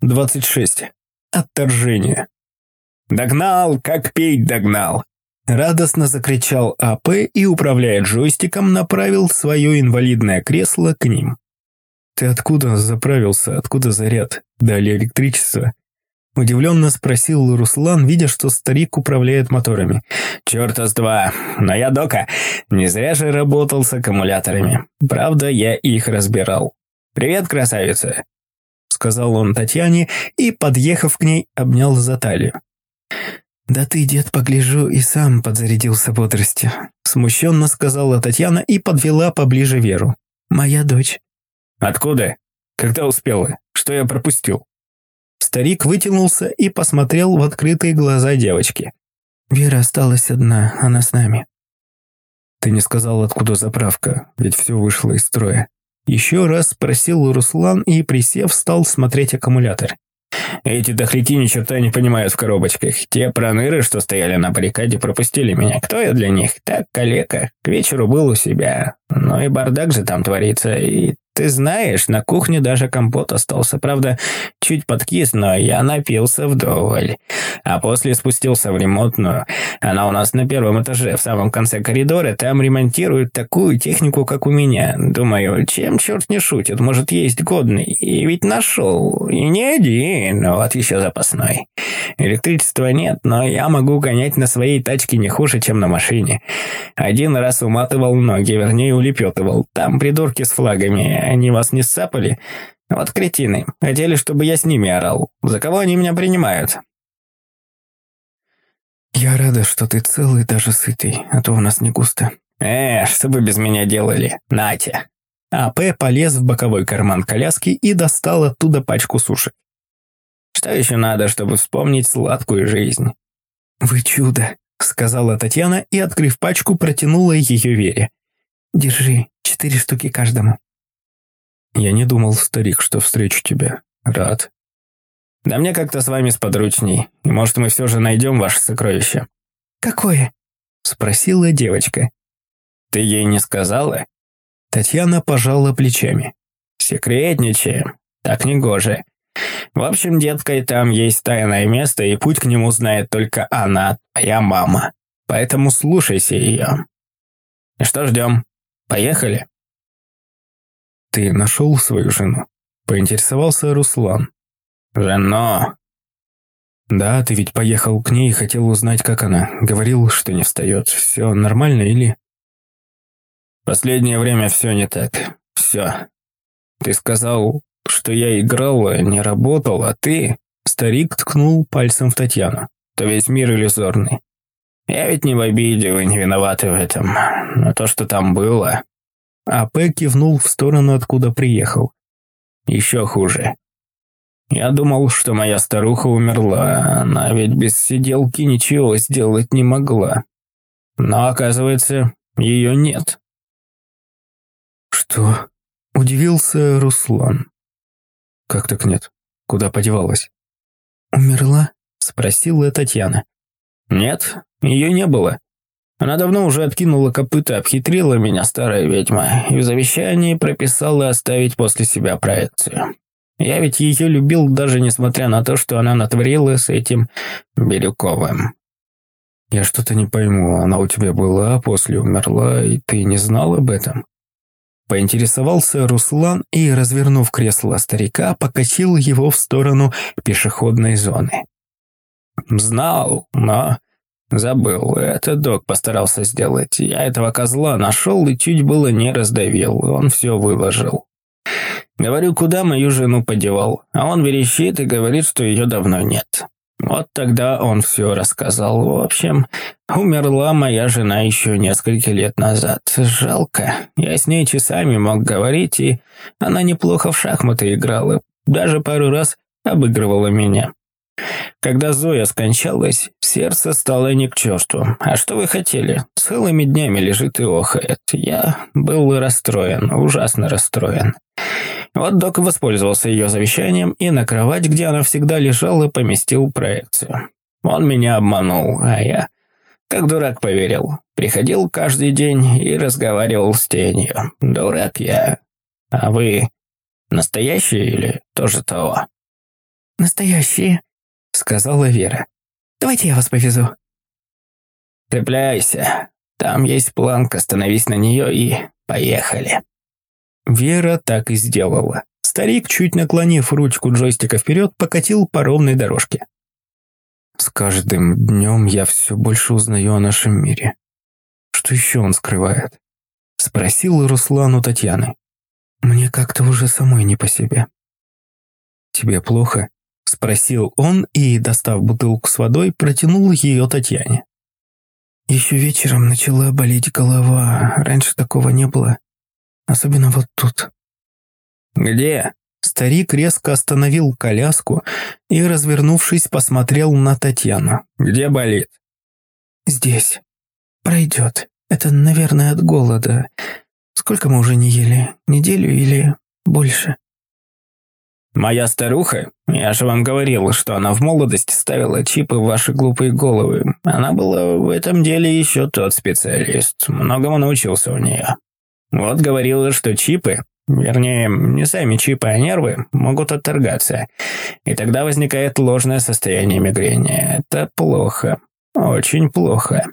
26. Отторжение. «Догнал, как пить догнал!» Радостно закричал АП и, управляя джойстиком, направил свое инвалидное кресло к ним. «Ты откуда заправился? Откуда заряд? Дали электричество?» Удивленно спросил Руслан, видя, что старик управляет моторами. «Черта с два! Но я дока! Не зря же работал с аккумуляторами. Правда, я их разбирал. Привет, красавица!» Сказал он Татьяне и, подъехав к ней, обнял за талию. «Да ты, дед, погляжу, и сам подзарядился бодростью», смущенно сказала Татьяна и подвела поближе Веру. «Моя дочь». «Откуда? Когда успела? Что я пропустил?» Старик вытянулся и посмотрел в открытые глаза девочки. «Вера осталась одна, она с нами». «Ты не сказал, откуда заправка, ведь все вышло из строя». Еще раз спросил Руслан и, присев, стал смотреть аккумулятор. Эти дохляти ни черта не понимают в коробочках. Те проныры, что стояли на баррикаде, пропустили меня. Кто я для них? Так, калека. К вечеру был у себя. Ну и бардак же там творится. И ты знаешь, на кухне даже компот остался. Правда, чуть подкис, но я напился вдоволь. А после спустился в ремонтную. Она у нас на первом этаже, в самом конце коридора. Там ремонтируют такую технику, как у меня. Думаю, чем черт не шутит? Может, есть годный. И ведь нашел. И не один, вот еще запасной. Электричества нет, но я могу гонять на своей тачке не хуже, чем на машине. Один раз уматывал ноги, вернее, улепетывал. Там придурки с флагами они вас не сцапали? Вот кретины. Хотели, чтобы я с ними орал. За кого они меня принимают?» «Я рада, что ты целый, даже сытый, а то у нас не густо». «Э, что вы без меня делали? Нате!» АП полез в боковой карман коляски и достал оттуда пачку суши. «Что еще надо, чтобы вспомнить сладкую жизнь?» «Вы чудо», — сказала Татьяна и, открыв пачку, протянула ее Вере. «Держи, четыре штуки каждому». «Я не думал, старик, что встречу тебя. Рад». «Да мне как-то с вами сподручней. И, может, мы все же найдем ваше сокровище». «Какое?» – спросила девочка. «Ты ей не сказала?» Татьяна пожала плечами. «Секретничаем. Так не гоже. В общем, деткой, там есть тайное место, и путь к нему знает только она, твоя мама. Поэтому слушайся ее. Что ждем? Поехали?» «Ты нашел свою жену?» – поинтересовался Руслан. «Жено!» «Да, ты ведь поехал к ней и хотел узнать, как она. Говорил, что не встает. Все нормально или...» «Последнее время все не так. Все. Ты сказал, что я играл, а не работал, а ты...» Старик ткнул пальцем в Татьяну. «То весь мир иллюзорный. Я ведь не в обиде, вы не виноваты в этом. Но то, что там было, АП кивнул в сторону, откуда приехал. «Еще хуже. Я думал, что моя старуха умерла, она ведь без сиделки ничего сделать не могла. Но, оказывается, ее нет». «Что?» – удивился Руслан. «Как так нет? Куда подевалась?» «Умерла?» – спросила Татьяна. «Нет, ее не было. Она давно уже откинула копыта, обхитрила меня, старая ведьма, и в завещании прописала оставить после себя проекцию. Я ведь ее любил, даже несмотря на то, что она натворила с этим Бирюковым. Я что-то не пойму, она у тебя была, а после умерла, и ты не знал об этом? Поинтересовался Руслан и, развернув кресло старика, покачил его в сторону пешеходной зоны. Знал, но Забыл, это док постарался сделать. Я этого козла нашел и чуть было не раздавил, он все выложил. Говорю, куда мою жену подевал, а он верещит и говорит, что ее давно нет. Вот тогда он все рассказал. В общем, умерла моя жена еще несколько лет назад. Жалко. Я с ней часами мог говорить, и она неплохо в шахматы играла. Даже пару раз обыгрывала меня. Когда Зоя скончалась, сердце стало не к черту. А что вы хотели? Целыми днями лежит и охает. Я был расстроен, ужасно расстроен. Вот док воспользовался ее завещанием и на кровать, где она всегда лежала, поместил проекцию. Он меня обманул, а я, как дурак, поверил. Приходил каждый день и разговаривал с тенью. Дурак я. А вы настоящий или тоже того? Настоящие», — сказала Вера. «Давайте я вас повезу». «Цепляйся. Там есть планка, становись на нее и поехали». Вера так и сделала. Старик, чуть наклонив ручку джойстика вперед, покатил по ровной дорожке. С каждым днем я все больше узнаю о нашем мире. Что еще он скрывает? Спросил Руслан у Татьяны. Мне как-то уже самой не по себе. Тебе плохо? Спросил он и, достав бутылку с водой, протянул ее Татьяне. Еще вечером начала болеть голова. Раньше такого не было. Особенно вот тут. «Где?» Старик резко остановил коляску и, развернувшись, посмотрел на Татьяну. «Где болит?» «Здесь. Пройдет. Это, наверное, от голода. Сколько мы уже не ели? Неделю или больше?» «Моя старуха? Я же вам говорил, что она в молодости ставила чипы в ваши глупые головы. Она была в этом деле еще тот специалист. Многому научился у нее. Вот говорила, что чипы Вернее, не сами чипы, а нервы могут отторгаться. И тогда возникает ложное состояние мигрени. Это плохо. Очень плохо.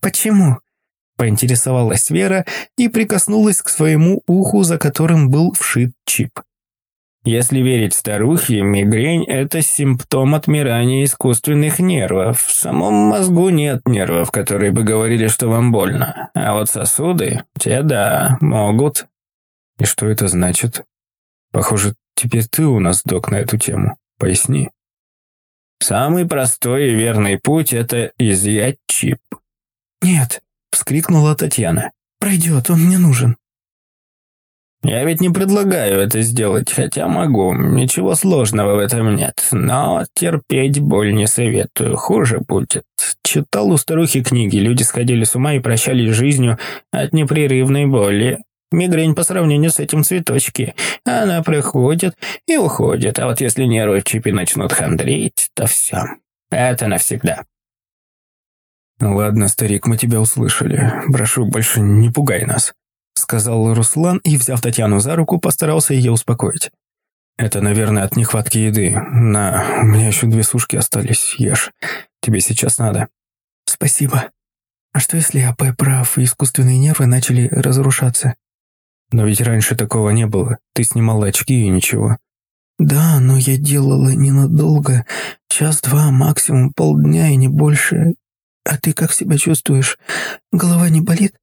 «Почему?» – поинтересовалась Вера и прикоснулась к своему уху, за которым был вшит чип. Если верить старухе, мигрень – это симптом отмирания искусственных нервов. В самом мозгу нет нервов, которые бы говорили, что вам больно. А вот сосуды, те да, могут и что это значит? Похоже, теперь ты у нас док на эту тему. Поясни. Самый простой и верный путь – это изъять чип. «Нет», – вскрикнула Татьяна. «Пройдет, он мне нужен». «Я ведь не предлагаю это сделать, хотя могу. Ничего сложного в этом нет. Но терпеть боль не советую. Хуже будет. Читал у старухи книги. Люди сходили с ума и прощались жизнью от непрерывной боли. Мигрень по сравнению с этим цветочки. Она приходит и уходит, а вот если нервы в чипе начнут хандрить, то все. Это навсегда. «Ладно, старик, мы тебя услышали. Прошу, больше не пугай нас», — сказал Руслан и, взяв Татьяну за руку, постарался ее успокоить. «Это, наверное, от нехватки еды. На, у меня еще две сушки остались. Ешь. Тебе сейчас надо». «Спасибо. А что если АП прав, и искусственные нервы начали разрушаться?» Но ведь раньше такого не было. Ты снимала очки и ничего. Да, но я делала ненадолго. Час-два, максимум полдня и не больше. А ты как себя чувствуешь? Голова не болит?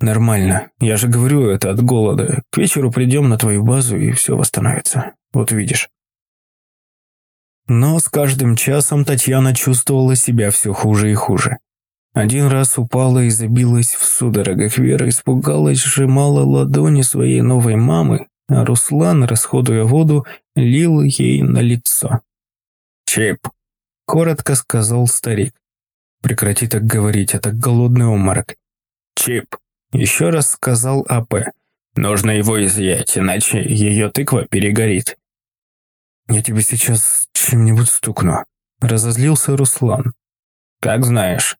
Нормально. Я же говорю, это от голода. К вечеру придем на твою базу, и все восстановится. Вот увидишь. Но с каждым часом Татьяна чувствовала себя все хуже и хуже. Один раз упала и забилась в судорогах. Вера испугалась, сжимала ладони своей новой мамы, а Руслан, расходуя воду, лил ей на лицо. «Чип», — коротко сказал старик. «Прекрати так говорить, это голодный оморок». «Чип», — еще раз сказал АП. «Нужно его изъять, иначе ее тыква перегорит». «Я тебе сейчас чем-нибудь стукну», — разозлился Руслан. «Как знаешь».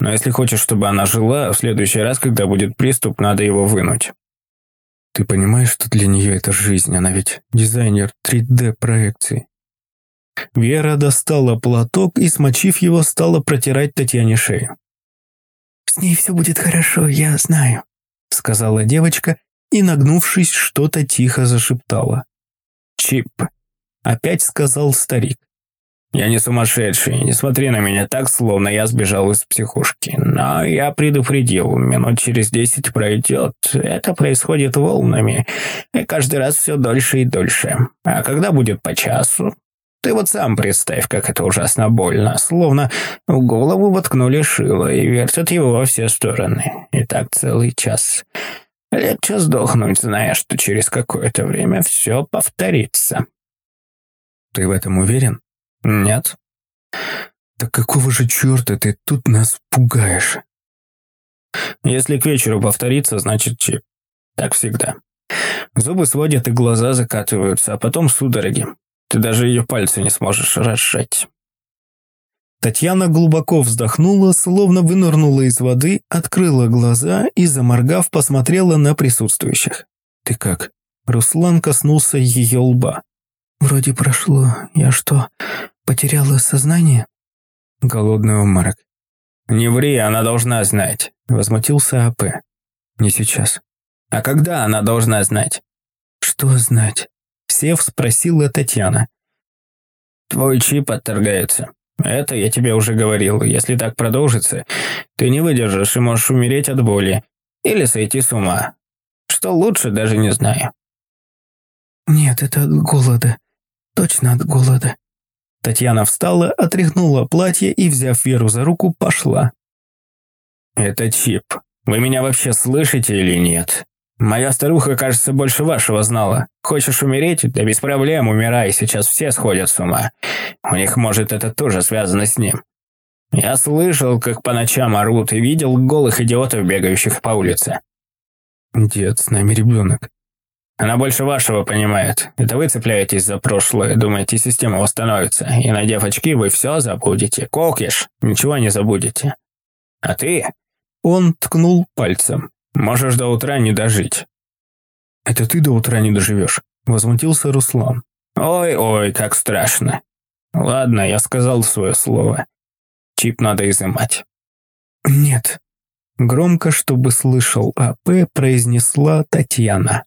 Но если хочешь, чтобы она жила, в следующий раз, когда будет приступ, надо его вынуть. Ты понимаешь, что для нее это жизнь, она ведь дизайнер 3D-проекции. Вера достала платок и, смочив его, стала протирать Татьяне шею. «С ней все будет хорошо, я знаю», — сказала девочка и, нагнувшись, что-то тихо зашептала. «Чип», — опять сказал старик. Я не сумасшедший, не смотри на меня так, словно я сбежал из психушки. Но я предупредил, минут через десять пройдет. Это происходит волнами, и каждый раз все дольше и дольше. А когда будет по часу? Ты вот сам представь, как это ужасно больно, словно в голову воткнули шило и вертят его во все стороны. И так целый час. Легче сдохнуть, зная, что через какое-то время все повторится. Ты в этом уверен? «Нет». «Так какого же черта ты тут нас пугаешь?» «Если к вечеру повторится, значит чип. Так всегда. Зубы сводят и глаза закатываются, а потом судороги. Ты даже ее пальцы не сможешь разжать». Татьяна глубоко вздохнула, словно вынырнула из воды, открыла глаза и, заморгав, посмотрела на присутствующих. «Ты как?» Руслан коснулся ее лба. Вроде прошло. Я что, потеряла сознание?» Голодный уморок. «Не ври, она должна знать», — возмутился АП. «Не сейчас». «А когда она должна знать?» «Что знать?» — сев спросила Татьяна. «Твой чип отторгается. Это я тебе уже говорил. Если так продолжится, ты не выдержишь и можешь умереть от боли. Или сойти с ума. Что лучше, даже не знаю». «Нет, это от голода. Точно от голода». Татьяна встала, отряхнула платье и, взяв Веру за руку, пошла. «Это чип. Вы меня вообще слышите или нет? Моя старуха, кажется, больше вашего знала. Хочешь умереть? Да без проблем, умирай, сейчас все сходят с ума. У них, может, это тоже связано с ним. Я слышал, как по ночам орут, и видел голых идиотов, бегающих по улице. Дед, с нами ребенок. Она больше вашего понимает. Это вы цепляетесь за прошлое, думаете, система восстановится. И, надев очки, вы все забудете. Кокиш, ничего не забудете. А ты? Он ткнул пальцем. Можешь до утра не дожить. Это ты до утра не доживешь, возмутился Руслан. Ой-ой, как страшно. Ладно, я сказал свое слово. Чип надо изымать. Нет. Громко, чтобы слышал АП, произнесла Татьяна.